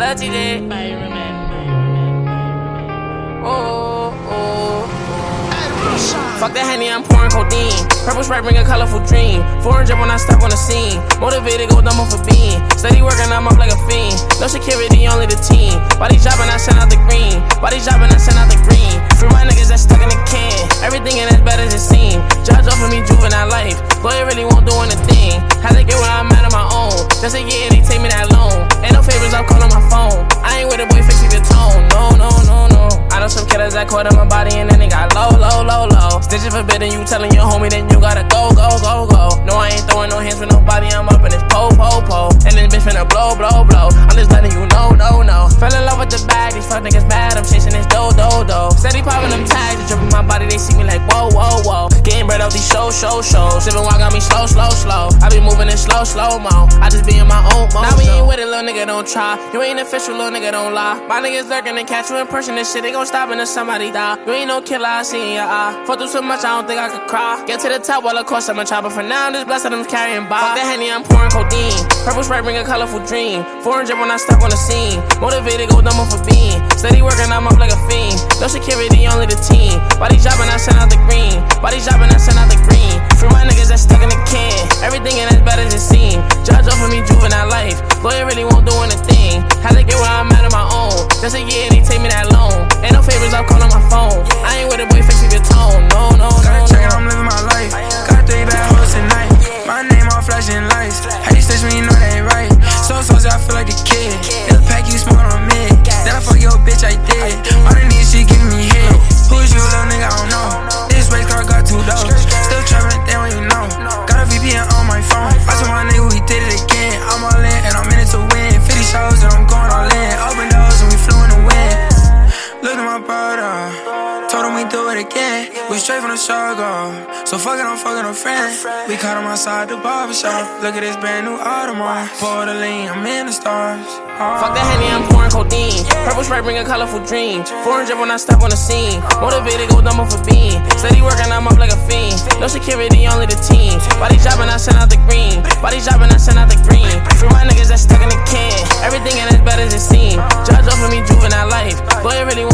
love TJ. Oh, oh, oh. Fuck that henny, I'm pouring codeine. Purple sprite bring a colorful dream. Foreign drip when I step on the scene. Motivated, go dumb off a bean. Steady working, I'm up like a fiend. No security, only the team. Body dropping, I send out the green. Body dropping, I send out the green. Free my niggas that stuck in the can. Everything in it's better than seen. Judge over me, juvenile life. Lawyer really won't do anything. Had to get where I'm at on my own. Just a year, they take me that I caught in my body and then they got low, low, low, low. Stitches forbidden, you telling your homie, then you gotta go, go, go, go. No, I ain't throwing no hands with nobody, I'm up in this pole, pole, pole. And this bitch finna blow, blow, blow. I'm just letting you know, no, no. Fell in love with the bag, these fuck niggas mad, I'm chasing this dough, dough, dough. Steady popping them tags, they dripping my body, they see me like, whoa, whoa, whoa. Getting bread off these shows, show, shows. Sipping wine got me slow, slow, slow. I be nigga, don't try. You ain't official, little nigga, don't lie. My niggas lurking and catch you in person, this shit, they gon' stop until somebody die. You ain't no killer, I see in your eye. Fuck through so much, I don't think I could cry. Get to the top, well, of course, I'm a chopper. For now, I'm just blessed that I'm carrying by. Fuck that henny, I'm pouring codeine. Purple sprite bring a colorful dream. Foreign drip when I step on the scene. Motivated, go dumb off a bean. Steady working, I'm up like a fiend. No security, only the team. Body dropping, I send out the green. Body dropping, I send out the green. Lawyer really won't do anything. To get where I'm at on my own. Just a year, they take me that loan. Ain't no favors, I'm calling my phone. I ain't with a boy fixing your tone. No, no, no. Gotta check no. I'm living my life. Got three bad hoes tonight. My name all flashing lights. How you stitch me, you know that ain't right. So so I feel like a kid. At. Told him we do it again. We straight from the struggle. So fuck it, I'm fucking a friend. We caught him outside the barber shop. Look at this brand new Audemars. Pour the lean, I'm in the stars. Fuck that henny, I'm pouring codeine. Purple sprite bring a colorful dream. Foreign drip when I step on the scene. Motivated, go dumb off a bean. Steady working, I'm up like a fiend. No security, only the team. Body dropping, I send out the green. Body dropping, I send out the green. Free my niggas that stuck in the can. Everything in it's better than seen. Judge over me, juvenile life. Lawyer really